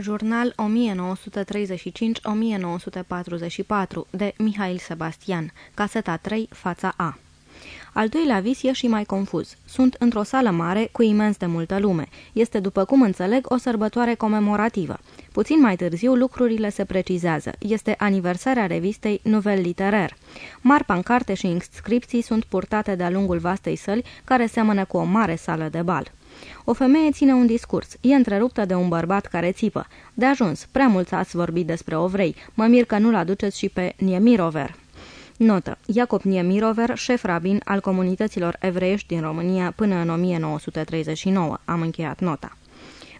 Jurnal 1935-1944 de Mihail Sebastian, caseta 3, fața A. Al doilea vis e și mai confuz. Sunt într-o sală mare cu imens de multă lume. Este, după cum înțeleg, o sărbătoare comemorativă. Puțin mai târziu lucrurile se precizează. Este aniversarea revistei Nouvel Literar. Mari pancarte și inscripții sunt purtate de-a lungul vastei săli, care seamănă cu o mare sală de bal. O femeie ține un discurs. E întreruptă de un bărbat care țipă. De ajuns, prea mult ați vorbit despre ovrei. Mă mir că nu-l aduceți și pe Niemirover. Notă. Iacob Niemirover, șef rabin al comunităților evreiești din România până în 1939. Am încheiat nota.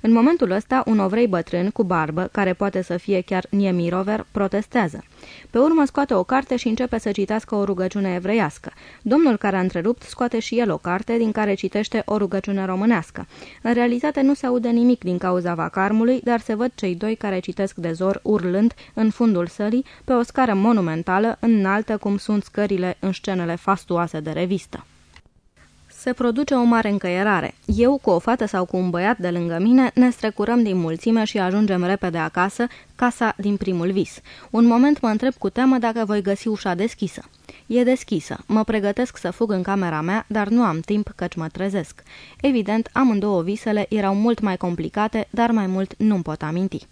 În momentul ăsta, un ovrei bătrân cu barbă, care poate să fie chiar Niemirover, protestează. Pe urmă scoate o carte și începe să citească o rugăciune evreiască. Domnul care a întrerupt scoate și el o carte din care citește o rugăciune românească. În realitate nu se aude nimic din cauza vacarmului, dar se văd cei doi care citesc de zor urlând în fundul sălii pe o scară monumentală înaltă cum sunt scările în scenele fastuoase de revistă se produce o mare încăierare. Eu, cu o fată sau cu un băiat de lângă mine, ne strecurăm din mulțime și ajungem repede acasă, casa din primul vis. Un moment mă întreb cu teamă dacă voi găsi ușa deschisă. E deschisă. Mă pregătesc să fug în camera mea, dar nu am timp căci mă trezesc. Evident, amândouă visele erau mult mai complicate, dar mai mult nu-mi pot aminti.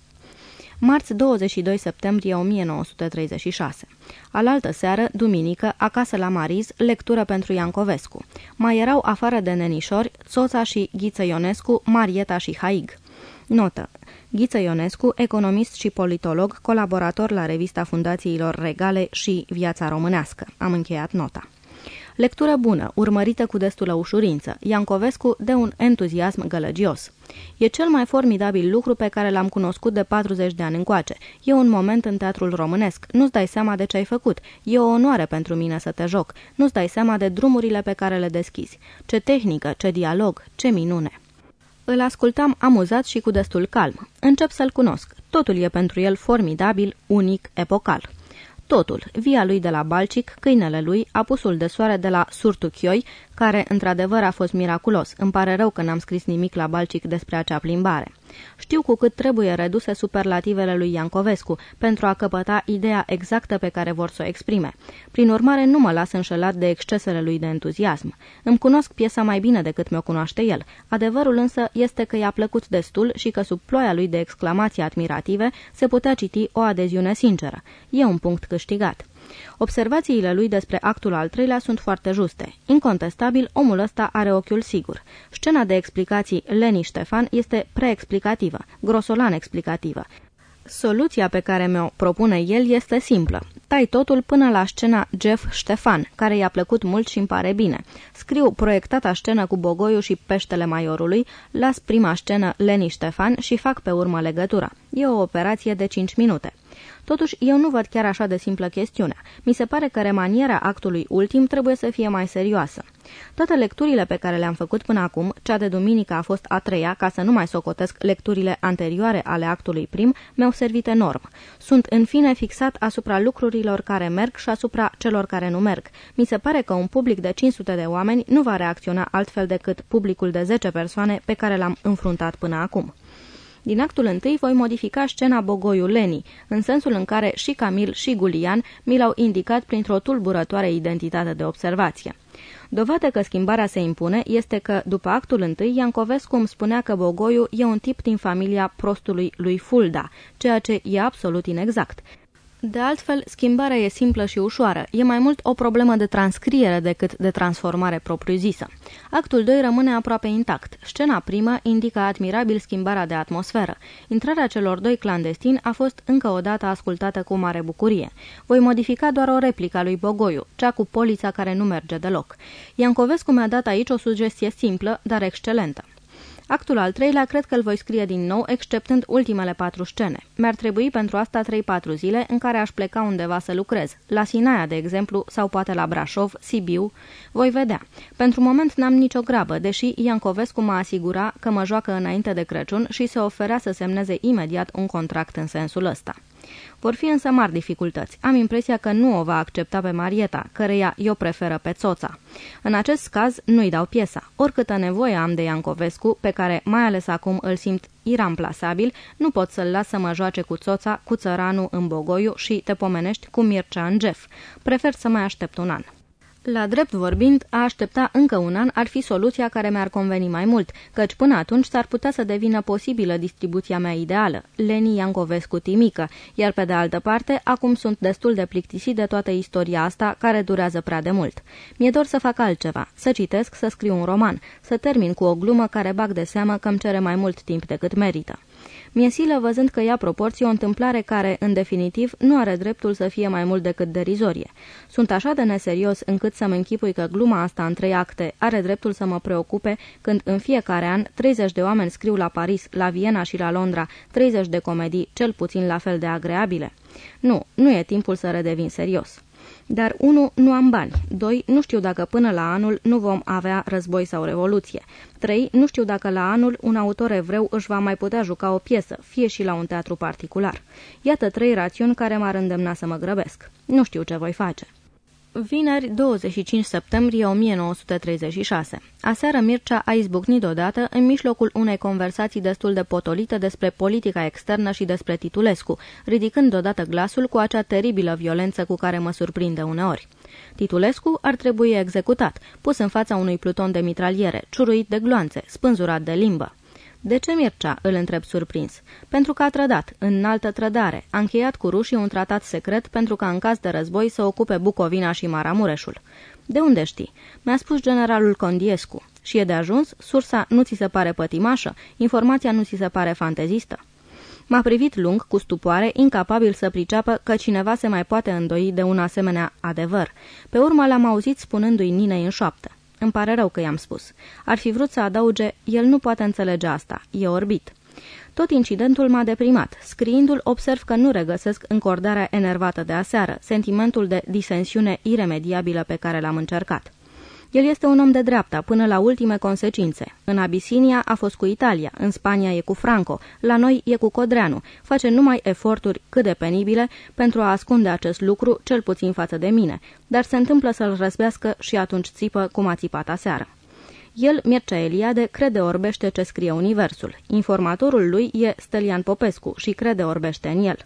Marți 22 septembrie 1936. Alaltă seară, duminică, acasă la Mariz, lectură pentru Iancovescu. Mai erau afară de nenișori, Soța și Ghiță Ionescu, Marieta și Haig. Notă. Ghiță Ionescu, economist și politolog, colaborator la revista Fundațiilor Regale și Viața Românească. Am încheiat nota. Lectură bună, urmărită cu destulă ușurință. Iancovescu de un entuziasm gălăgios. E cel mai formidabil lucru pe care l-am cunoscut de 40 de ani încoace. E un moment în teatrul românesc. Nu-ți dai seama de ce ai făcut. E o onoare pentru mine să te joc. Nu-ți dai seama de drumurile pe care le deschizi. Ce tehnică, ce dialog, ce minune. Îl ascultam amuzat și cu destul calm. Încep să-l cunosc. Totul e pentru el formidabil, unic, epocal. Totul, via lui de la Balcic, câinele lui, apusul de soare de la Surtuchioi, care într-adevăr a fost miraculos. Îmi pare rău că n-am scris nimic la Balcic despre acea plimbare. Știu cu cât trebuie reduse superlativele lui Iancovescu pentru a căpăta ideea exactă pe care vor să o exprime. Prin urmare, nu mă las înșelat de excesele lui de entuziasm. Îmi cunosc piesa mai bine decât mi-o cunoaște el. Adevărul însă este că i-a plăcut destul și că sub ploaia lui de exclamații admirative se putea citi o adeziune sinceră. E un punct câștigat. Observațiile lui despre actul al treilea sunt foarte juste. Incontestabil, omul ăsta are ochiul sigur. Scena de explicații Leni Ștefan este preexplicativă, grosolan explicativă. Soluția pe care mi-o propune el este simplă. Tai totul până la scena Jeff Ștefan, care i-a plăcut mult și îmi pare bine. Scriu proiectata scenă cu Bogoiu și peștele Maiorului, las prima scenă Leni Ștefan și fac pe urmă legătura. E o operație de 5 minute. Totuși, eu nu văd chiar așa de simplă chestiunea. Mi se pare că remanierea actului ultim trebuie să fie mai serioasă. Toate lecturile pe care le-am făcut până acum, cea de duminică a fost a treia, ca să nu mai socotesc lecturile anterioare ale actului prim, mi-au servit enorm. Sunt în fine fixat asupra lucrurilor care merg și asupra celor care nu merg. Mi se pare că un public de 500 de oameni nu va reacționa altfel decât publicul de 10 persoane pe care l-am înfruntat până acum. Din actul întâi voi modifica scena Bogoiu Leni, în sensul în care și Camil și Gulian mi l-au indicat printr-o tulburătoare identitate de observație. Dovadă că schimbarea se impune este că, după actul întâi, Iancovescu îmi spunea că Bogoiu e un tip din familia prostului lui Fulda, ceea ce e absolut inexact. De altfel, schimbarea e simplă și ușoară. E mai mult o problemă de transcriere decât de transformare propriu-zisă. Actul 2 rămâne aproape intact. Scena primă indică admirabil schimbarea de atmosferă. Intrarea celor doi clandestini a fost încă o dată ascultată cu mare bucurie. Voi modifica doar o replică a lui Bogoiu, cea cu polița care nu merge deloc. Iancovescu mi-a dat aici o sugestie simplă, dar excelentă. Actul al treilea cred că îl voi scrie din nou, exceptând ultimele patru scene. Mi-ar trebui pentru asta 3-4 zile în care aș pleca undeva să lucrez, la Sinaia, de exemplu, sau poate la Brașov, Sibiu. Voi vedea. Pentru moment n-am nicio grabă, deși Iancovescu mă asigura că mă joacă înainte de Crăciun și se oferea să semneze imediat un contract în sensul ăsta. Vor fi însă mari dificultăți. Am impresia că nu o va accepta pe Marieta, căreia eu preferă pe Țoța. În acest caz, nu-i dau piesa. Oricâtă nevoie am de Iancovescu, pe care, mai ales acum, îl simt iramplasabil, nu pot să-l las să mă joace cu Țoța, cu țăranu în Bogoiu și, te pomenești, cu Mircea în Jeff. Prefer să mai aștept un an. La drept vorbind, a aștepta încă un an ar fi soluția care mi-ar conveni mai mult, căci până atunci s-ar putea să devină posibilă distribuția mea ideală, Leni Iancovescu Timică, iar pe de altă parte, acum sunt destul de plictisit de toată istoria asta, care durează prea de mult. Mi-e dor să fac altceva, să citesc, să scriu un roman, să termin cu o glumă care bag de seamă că îmi cere mai mult timp decât merită. Mi-e silă văzând că ia proporții o întâmplare care, în definitiv, nu are dreptul să fie mai mult decât derizorie. Sunt așa de neserios încât să-mi închipui că gluma asta în trei acte are dreptul să mă preocupe când în fiecare an 30 de oameni scriu la Paris, la Viena și la Londra 30 de comedii, cel puțin la fel de agreabile. Nu, nu e timpul să redevin serios. Dar, unu, nu am bani. Doi, nu știu dacă până la anul nu vom avea război sau revoluție. Trei, nu știu dacă la anul un autor evreu își va mai putea juca o piesă, fie și la un teatru particular. Iată trei rațiuni care m-ar îndemna să mă grăbesc. Nu știu ce voi face. Vineri, 25 septembrie 1936. Aseară Mircea a izbucnit odată în mijlocul unei conversații destul de potolite despre politica externă și despre Titulescu, ridicând odată glasul cu acea teribilă violență cu care mă surprinde uneori. Titulescu ar trebui executat, pus în fața unui pluton de mitraliere, ciuruit de gloanțe, spânzurat de limbă. De ce Mircea?" îl întreb surprins. Pentru că a trădat, în altă trădare. A încheiat cu rușii un tratat secret pentru ca în caz de război să ocupe Bucovina și Maramureșul. De unde știi? Mi-a spus generalul Condiescu. Și e de ajuns? Sursa nu ți se pare pătimașă? Informația nu ți se pare fantezistă? M-a privit lung, cu stupoare, incapabil să priceapă că cineva se mai poate îndoi de un asemenea adevăr. Pe urmă l-am auzit spunându-i Ninei în șoaptă. Îmi pare rău că i-am spus. Ar fi vrut să adauge, el nu poate înțelege asta, e orbit. Tot incidentul m-a deprimat. Scriindu-l, observ că nu regăsesc încordarea enervată de aseară, sentimentul de disensiune iremediabilă pe care l-am încercat. El este un om de dreapta, până la ultime consecințe. În Abisinia a fost cu Italia, în Spania e cu Franco, la noi e cu Codreanu. Face numai eforturi cât de penibile pentru a ascunde acest lucru, cel puțin față de mine, dar se întâmplă să-l răsbească și atunci țipă cum a țipat aseară. El, Mircea Eliade, crede orbește ce scrie Universul. Informatorul lui e Stelian Popescu și crede orbește în el.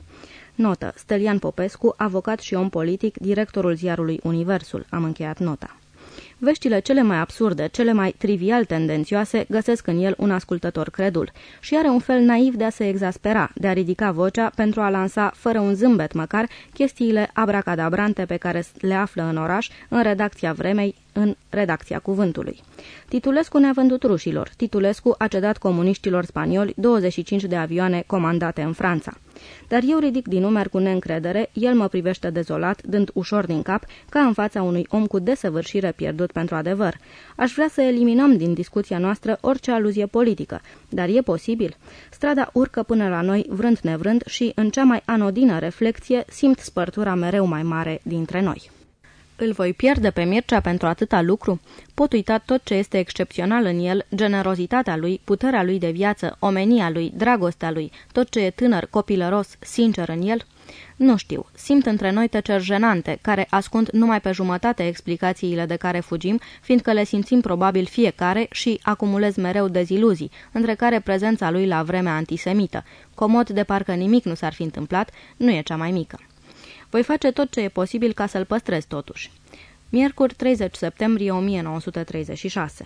Notă. Stelian Popescu, avocat și om politic, directorul ziarului Universul. Am încheiat nota. Veștile cele mai absurde, cele mai trivial tendențioase, găsesc în el un ascultător credul și are un fel naiv de a se exaspera, de a ridica vocea pentru a lansa, fără un zâmbet măcar, chestiile abracadabrante pe care le află în oraș, în redacția vremei, în redacția cuvântului. Titulescu ne-a vândut rușilor. Titulescu a cedat comuniștilor spanioli 25 de avioane comandate în Franța. Dar eu ridic din numeri cu neîncredere, el mă privește dezolat, dând ușor din cap, ca în fața unui om cu desăvârșire pierdut pentru adevăr. Aș vrea să eliminăm din discuția noastră orice aluzie politică, dar e posibil. Strada urcă până la noi, vrând nevrând, și, în cea mai anodină reflecție, simt spărtura mereu mai mare dintre noi. Îl voi pierde pe Mircea pentru atâta lucru? Pot uita tot ce este excepțional în el, generozitatea lui, puterea lui de viață, omenia lui, dragostea lui, tot ce e tânăr, copilăros, sincer în el? Nu știu, simt între noi tăceri jenante, care ascund numai pe jumătate explicațiile de care fugim, fiindcă le simțim probabil fiecare și acumulez mereu deziluzii, între care prezența lui la vremea antisemită. Comod de parcă nimic nu s-ar fi întâmplat, nu e cea mai mică. Voi face tot ce e posibil ca să-l păstrez totuși. Miercuri 30 septembrie 1936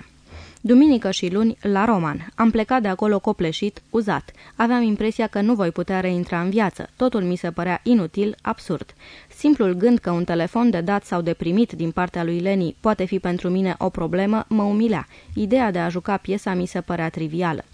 Duminică și luni, la Roman. Am plecat de acolo copleșit, uzat. Aveam impresia că nu voi putea reintra în viață. Totul mi se părea inutil, absurd. Simplul gând că un telefon de dat sau de primit din partea lui Leni poate fi pentru mine o problemă mă umilea. Ideea de a juca piesa mi se părea trivială.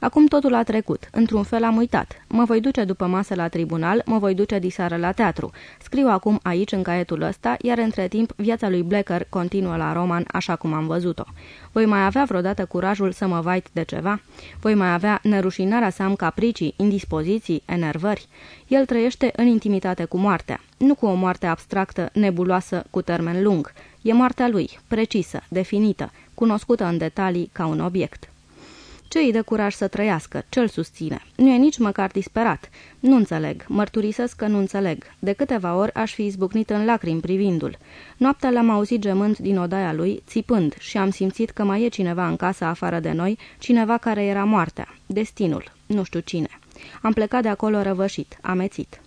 Acum totul a trecut. Într-un fel am uitat. Mă voi duce după masă la tribunal, mă voi duce diseară la teatru. Scriu acum aici, în caietul ăsta, iar între timp viața lui Blecker continuă la roman așa cum am văzut-o. Voi mai avea vreodată curajul să mă vait de ceva? Voi mai avea nerușinarea să am capricii, indispoziții, enervări? El trăiește în intimitate cu moartea, nu cu o moarte abstractă, nebuloasă, cu termen lung. E moartea lui, precisă, definită, cunoscută în detalii ca un obiect. Ce îi dă curaj să trăiască? Ce-l susține? Nu e nici măcar disperat. Nu înțeleg. Mărturisesc că nu înțeleg. De câteva ori aș fi izbucnit în lacrimi privindu-l. Noaptea l-am auzit gemând din odaia lui, țipând, și am simțit că mai e cineva în casă afară de noi, cineva care era moartea. Destinul. Nu știu cine. Am plecat de acolo răvășit, amețit.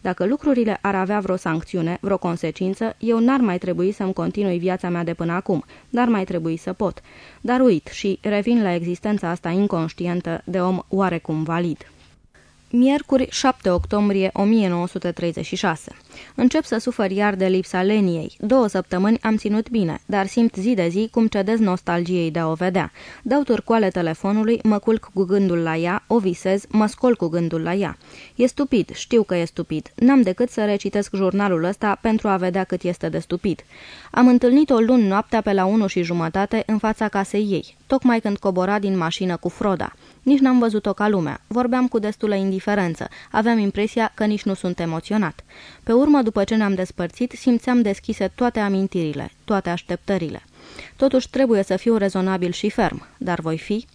Dacă lucrurile ar avea vreo sancțiune, vreo consecință, eu n-ar mai trebui să-mi continui viața mea de până acum, n-ar mai trebui să pot. Dar uit și revin la existența asta inconștientă de om oarecum valid. Miercuri 7 octombrie 1936. Încep să sufăr iar de lipsa leniei. Două săptămâni am ținut bine, dar simt zi de zi cum cedez nostalgiei de a o vedea. Dau turcoale telefonului, mă culc cu gândul la ea, o visez, mă scol cu gândul la ea. E stupid, știu că e stupid. N-am decât să recitesc jurnalul ăsta pentru a vedea cât este de stupid. Am întâlnit-o luni noaptea pe la 1 și jumătate în fața casei ei, tocmai când cobora din mașină cu Froda. Nici n-am văzut-o ca lumea. Vorbeam cu destulă indiferență. Aveam impresia că nici nu sunt emoționat. Pe urmă, după ce ne-am despărțit, simțeam deschise toate amintirile, toate așteptările. Totuși trebuie să fiu rezonabil și ferm, dar voi fi...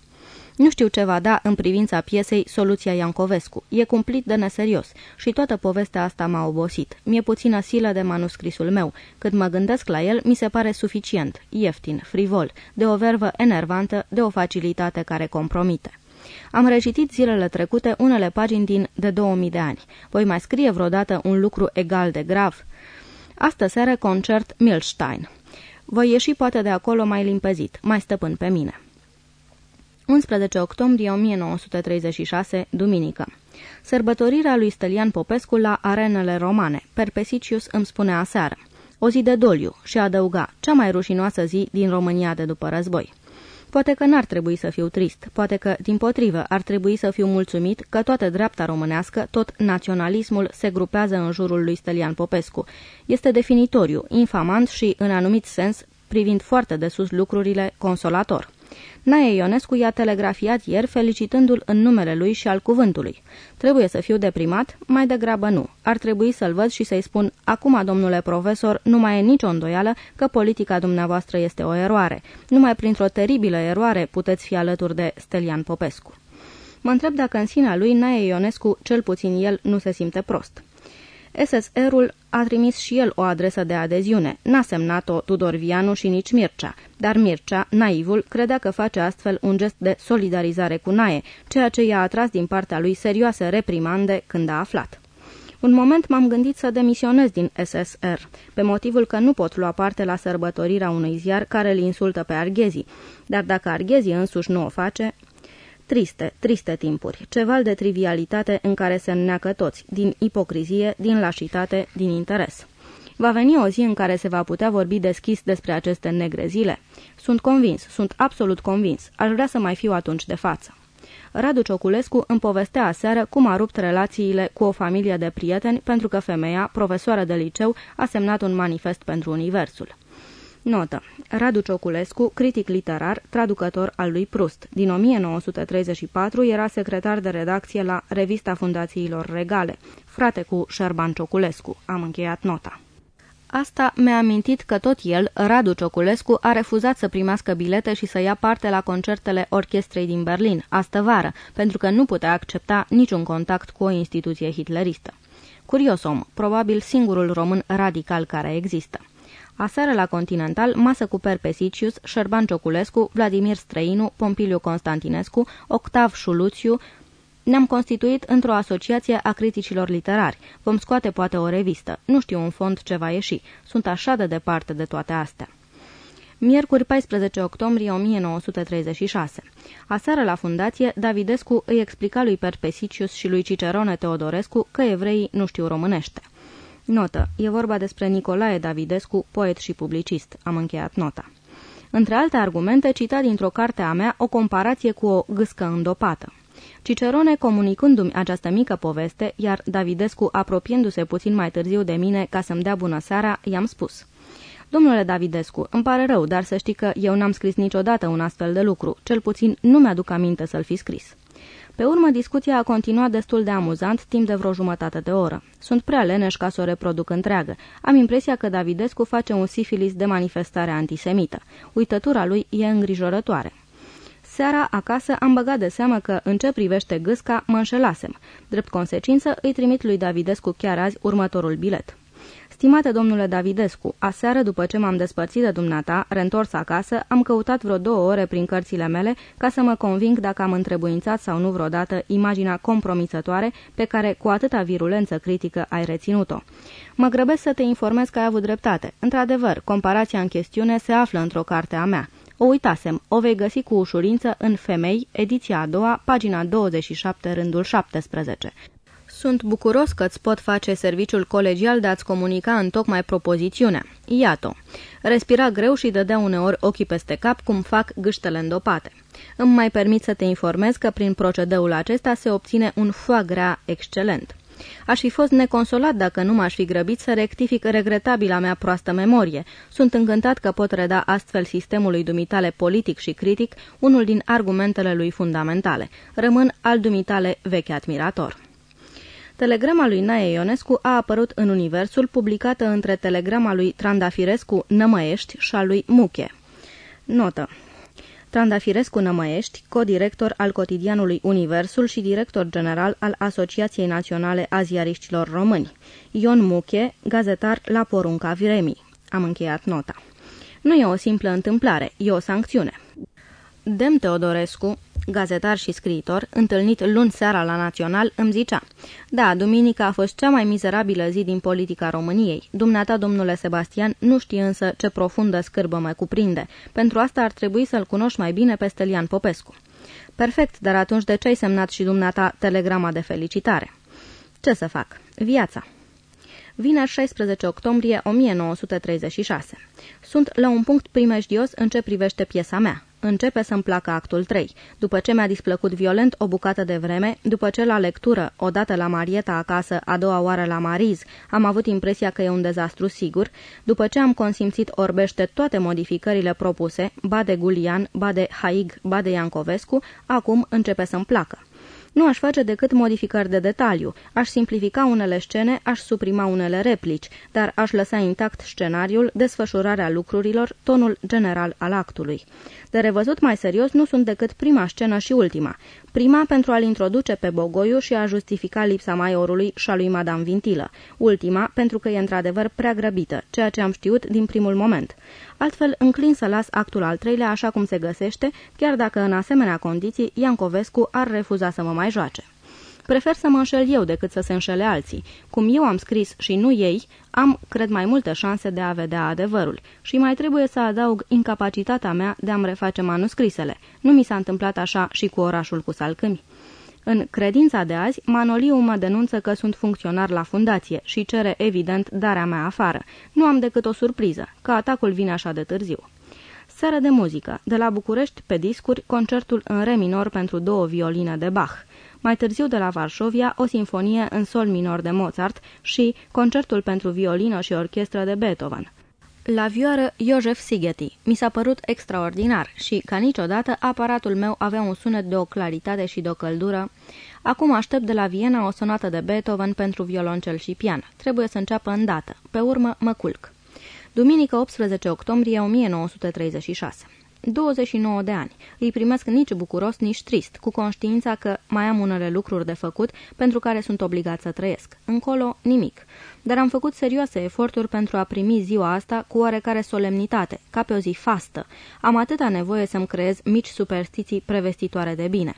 Nu știu ce va da în privința piesei Soluția Iancovescu. E cumplit de neserios și toată povestea asta m-a obosit. Mi-e puțină silă de manuscrisul meu. Cât mă gândesc la el, mi se pare suficient, ieftin, frivol, de o vervă enervantă, de o facilitate care compromite. Am recitit zilele trecute unele pagini din de 2000 de ani. Voi mai scrie vreodată un lucru egal de grav? Astă seară concert Milstein. Voi ieși poate de acolo mai limpezit, mai stăpân pe mine. 11 octombrie 1936, duminică. Sărbătorirea lui Stelian Popescu la arenele romane. Perpesicius îmi spune aseară. O zi de doliu și adăuga, cea mai rușinoasă zi din România de după război. Poate că n-ar trebui să fiu trist, poate că, din potrivă, ar trebui să fiu mulțumit că toată dreapta românească, tot naționalismul se grupează în jurul lui Stelian Popescu. Este definitoriu, infamant și, în anumit sens, privind foarte de sus lucrurile, consolator. Nae Ionescu i-a telegrafiat ieri felicitându-l în numele lui și al cuvântului. Trebuie să fiu deprimat? Mai degrabă nu. Ar trebui să-l văd și să-i spun, acum, domnule profesor, nu mai e nicio îndoială că politica dumneavoastră este o eroare. Numai printr-o teribilă eroare puteți fi alături de Stelian Popescu. Mă întreb dacă în sinea lui Nae Ionescu, cel puțin el, nu se simte prost. SSR-ul a trimis și el o adresă de adeziune. N-a semnat-o Tudor Vianu și nici Mircea, dar Mircea, naivul, credea că face astfel un gest de solidarizare cu Nae, ceea ce i-a atras din partea lui serioase reprimande când a aflat. Un moment m-am gândit să demisionez din SSR, pe motivul că nu pot lua parte la sărbătorirea unui ziar care îl insultă pe Arghezi, dar dacă Arghezi însuși nu o face, Triste, triste timpuri, ceval de trivialitate în care se înneacă toți, din ipocrizie, din lașitate, din interes. Va veni o zi în care se va putea vorbi deschis despre aceste negre zile? Sunt convins, sunt absolut convins. Aș vrea să mai fiu atunci de față. Radu Cioculescu îmi povestea aseară cum a rupt relațiile cu o familie de prieteni pentru că femeia, profesoară de liceu, a semnat un manifest pentru Universul. Notă. Radu Cioculescu, critic literar, traducător al lui Prust. Din 1934 era secretar de redacție la Revista Fundațiilor Regale, frate cu Șerban Cioculescu. Am încheiat nota. Asta mi-a amintit că tot el, Radu Cioculescu, a refuzat să primească bilete și să ia parte la concertele orchestrei din Berlin, astă vară, pentru că nu putea accepta niciun contact cu o instituție hitleristă. Curios om, probabil singurul român radical care există. Aseară la Continental, masă cu Perpesicius, Șerban Cioculescu, Vladimir Străinu, Pompiliu Constantinescu, Octav Șuluțiu, ne-am constituit într-o asociație a criticilor literari. Vom scoate poate o revistă. Nu știu un fond ce va ieși. Sunt așa de departe de toate astea. Miercuri 14 octombrie 1936. Aseară la fundație, Davidescu îi explica lui Perpesicius și lui Cicerone Teodorescu că evreii nu știu românește. Notă. E vorba despre Nicolae Davidescu, poet și publicist. Am încheiat nota. Între alte argumente, cita dintr-o carte a mea o comparație cu o gâscă îndopată. Cicerone comunicându-mi această mică poveste, iar Davidescu apropiindu-se puțin mai târziu de mine ca să-mi dea bună seara, i-am spus. Domnule Davidescu, îmi pare rău, dar să știi că eu n-am scris niciodată un astfel de lucru, cel puțin nu mi-aduc aminte să-l fi scris. Pe urmă, discuția a continuat destul de amuzant timp de vreo jumătate de oră. Sunt prea leneș ca să o reproduc întreagă. Am impresia că Davidescu face un sifilis de manifestare antisemită. Uitătura lui e îngrijorătoare. Seara, acasă, am băgat de seamă că, în ce privește gâsca, mă înșelasem. Drept consecință, îi trimit lui Davidescu chiar azi următorul bilet. Stimate domnule Davidescu, aseară după ce m-am despărțit de dumneata, reîntors acasă, am căutat vreo două ore prin cărțile mele ca să mă conving dacă am întrebuințat sau nu vreodată imaginea compromisătoare pe care cu atâta virulență critică ai reținut-o. Mă grăbesc să te informez că ai avut dreptate. Într-adevăr, comparația în chestiune se află într-o carte a mea. O uitasem, o vei găsi cu ușurință în Femei, ediția a doua, pagina 27, rândul 17. Sunt bucuros că îți pot face serviciul colegial de a-ți comunica în tocmai propozițiunea. Iată. Respira greu și dădea uneori ochii peste cap cum fac gâștele îndopate. Îmi mai permit să te informez că prin procedeul acesta se obține un foie gras excelent. Aș fi fost neconsolat dacă nu m-aș fi grăbit să rectific regretabila mea proastă memorie. Sunt încântat că pot reda astfel sistemului dumitale politic și critic unul din argumentele lui fundamentale. Rămân al dumitale vechi admirator. Telegrama lui Nae Ionescu a apărut în Universul, publicată între telegrama lui Trandafirescu Nămăiești și a lui Muche. Notă Trandafirescu Nămăiești, codirector al cotidianului Universul și director general al Asociației Naționale a Ziariștilor Români. Ion Muche, gazetar la porunca Viremi. Am încheiat nota. Nu e o simplă întâmplare, e o sancțiune. Dem Teodorescu, gazetar și scriitor, întâlnit luni seara la Național, îmi zicea Da, duminica a fost cea mai mizerabilă zi din politica României. Dumneata, domnule Sebastian, nu știi însă ce profundă scârbă mă cuprinde. Pentru asta ar trebui să-l cunoști mai bine pe Stelian Popescu. Perfect, dar atunci de ce ai semnat și dumneata telegrama de felicitare? Ce să fac? Viața. Vineri 16 octombrie 1936. Sunt la un punct primejdios în ce privește piesa mea începe să-mi placă actul 3. După ce mi-a displăcut violent o bucată de vreme, după ce la lectură, odată la Marieta acasă, a doua oară la Mariz, am avut impresia că e un dezastru sigur, după ce am consimțit orbește toate modificările propuse, ba de Gulian, ba de Haig, ba de Iancovescu, acum începe să-mi placă. Nu aș face decât modificări de detaliu, aș simplifica unele scene, aș suprima unele replici, dar aș lăsa intact scenariul, desfășurarea lucrurilor, tonul general al actului. De revăzut mai serios nu sunt decât prima scenă și ultima. Prima pentru a-l introduce pe Bogoiu și a justifica lipsa maiorului și a lui Madame Vintilă. Ultima pentru că e într-adevăr prea grăbită, ceea ce am știut din primul moment. Altfel, înclin să las actul al treilea așa cum se găsește, chiar dacă în asemenea condiții Iancovescu ar refuza să mă mai joace. Prefer să mă înșel eu decât să se înșele alții. Cum eu am scris și nu ei, am, cred, mai multe șanse de a vedea adevărul. Și mai trebuie să adaug incapacitatea mea de a-mi reface manuscrisele. Nu mi s-a întâmplat așa și cu orașul cu salcâmi. În credința de azi, Manoliu mă denunță că sunt funcționar la fundație și cere evident darea mea afară. Nu am decât o surpriză, că atacul vine așa de târziu. Seară de muzică. De la București, pe discuri, concertul în re minor pentru două violine de Bach. Mai târziu de la Varșovia, o sinfonie în sol minor de Mozart și concertul pentru violină și orchestră de Beethoven. La vioară Iosef Sigeti. Mi s-a părut extraordinar și, ca niciodată, aparatul meu avea un sunet de o claritate și de o căldură. Acum aștept de la Viena o sonată de Beethoven pentru violoncel și pian. Trebuie să înceapă îndată. Pe urmă, mă culc. Duminică 18 octombrie 1936 29 de ani. Îi primesc nici bucuros, nici trist, cu conștiința că mai am unele lucruri de făcut pentru care sunt obligat să trăiesc. Încolo, nimic. Dar am făcut serioase eforturi pentru a primi ziua asta cu oarecare solemnitate, ca pe o zi fastă. Am atâta nevoie să-mi creez mici superstiții prevestitoare de bine.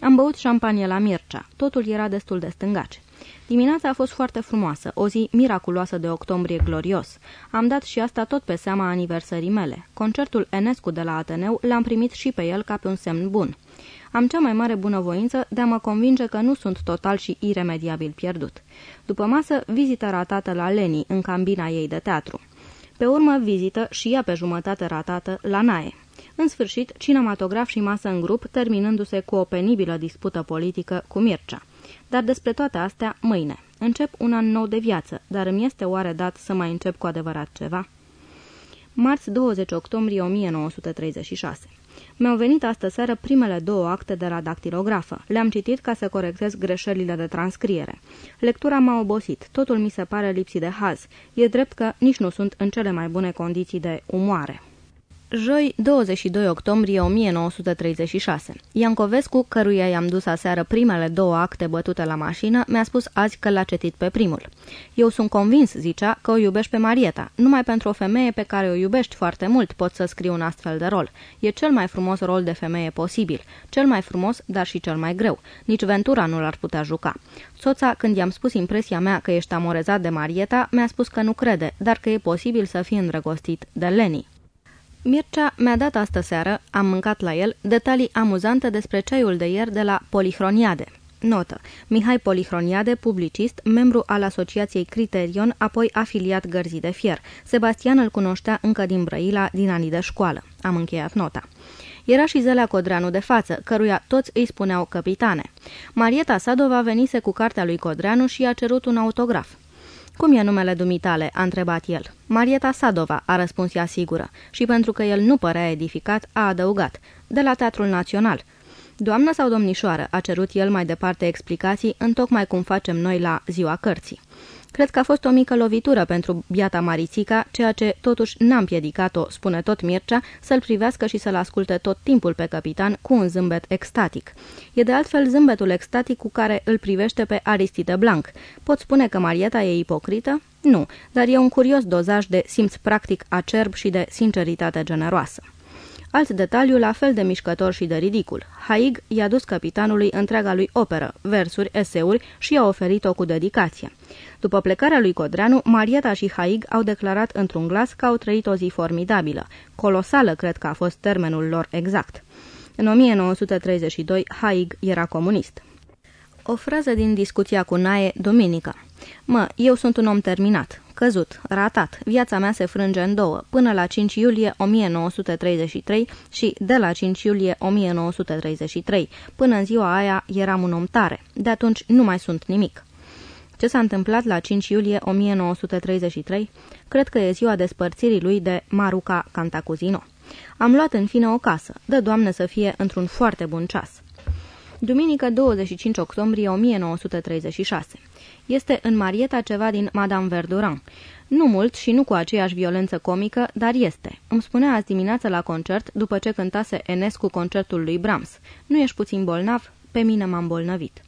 Am băut șampanie la Mircea. Totul era destul de stângace. Dimineața a fost foarte frumoasă, o zi miraculoasă de octombrie glorios. Am dat și asta tot pe seama aniversării mele. Concertul Enescu de la Ateneu l-am primit și pe el ca pe un semn bun. Am cea mai mare bunăvoință de a mă convinge că nu sunt total și iremediabil pierdut. După masă, vizită ratată la Leni, în cambina ei de teatru. Pe urmă, vizită și ea pe jumătate ratată la Nae. În sfârșit, cinematograf și masă în grup, terminându-se cu o penibilă dispută politică cu Mircea. Dar despre toate astea, mâine. Încep un an nou de viață, dar îmi este oare dat să mai încep cu adevărat ceva? Marți 20 octombrie 1936 Mi-au venit astă seară primele două acte de la dactilografă. Le-am citit ca să corectez greșelile de transcriere. Lectura m-a obosit, totul mi se pare lipsit de haz. E drept că nici nu sunt în cele mai bune condiții de umoare. Joi, 22 octombrie 1936. Iancovescu, căruia i-am dus aseară primele două acte bătute la mașină, mi-a spus azi că l-a citit pe primul. Eu sunt convins, zicea, că o iubești pe Marieta. Numai pentru o femeie pe care o iubești foarte mult poți să scrii un astfel de rol. E cel mai frumos rol de femeie posibil. Cel mai frumos, dar și cel mai greu. Nici Ventura nu l-ar putea juca. Soța, când i-am spus impresia mea că ești amorezat de Marieta, mi-a spus că nu crede, dar că e posibil să fie îndrăgostit de Leni. Mircea mi-a dat astă seară, am mâncat la el, detalii amuzante despre ceaiul de ieri de la Polihroniade. Notă. Mihai Polihroniade, publicist, membru al Asociației Criterion, apoi afiliat Gărzii de Fier. Sebastian îl cunoștea încă din Brăila, din anii de școală. Am încheiat nota. Era și Zelea Codreanu de față, căruia toți îi spuneau capitane. Marieta Sadova venise cu cartea lui Codreanu și i-a cerut un autograf. Cum e numele dumitale?" a întrebat el. Marieta Sadova," a răspuns ea sigură, și pentru că el nu părea edificat, a adăugat. De la Teatrul Național." Doamnă sau domnișoară?" a cerut el mai departe explicații, întocmai cum facem noi la ziua cărții. Cred că a fost o mică lovitură pentru biata Marițica, ceea ce totuși n-a împiedicat-o, spune tot Mircea, să-l privească și să-l asculte tot timpul pe capitan cu un zâmbet extatic. E de altfel zâmbetul extatic cu care îl privește pe Aristide Blanc. Pot spune că Marieta e ipocrită? Nu, dar e un curios dozaj de simț practic acerb și de sinceritate generoasă. Alt detaliu la fel de mișcător și de ridicul. Haig i-a dus capitanului întreaga lui operă, versuri, eseuri și i-a oferit-o cu dedicație. După plecarea lui Codreanu, Marieta și Haig au declarat într-un glas că au trăit o zi formidabilă. Colosală, cred că a fost termenul lor exact. În 1932, Haig era comunist. O frază din discuția cu Nae, duminică. Mă, eu sunt un om terminat, căzut, ratat, viața mea se frânge în două, până la 5 iulie 1933 și de la 5 iulie 1933. Până în ziua aia eram un om tare, de atunci nu mai sunt nimic. Ce s-a întâmplat la 5 iulie 1933? Cred că e ziua despărțirii lui de Maruca Cantacuzino. Am luat în fine o casă, de doamne să fie într-un foarte bun ceas. Duminică 25 octombrie 1936. Este în Marieta ceva din Madame Verduran. Nu mult și nu cu aceeași violență comică, dar este. Îmi spunea azi dimineață la concert, după ce cântase Enescu concertul lui Brahms. Nu ești puțin bolnav? Pe mine m-am bolnăvit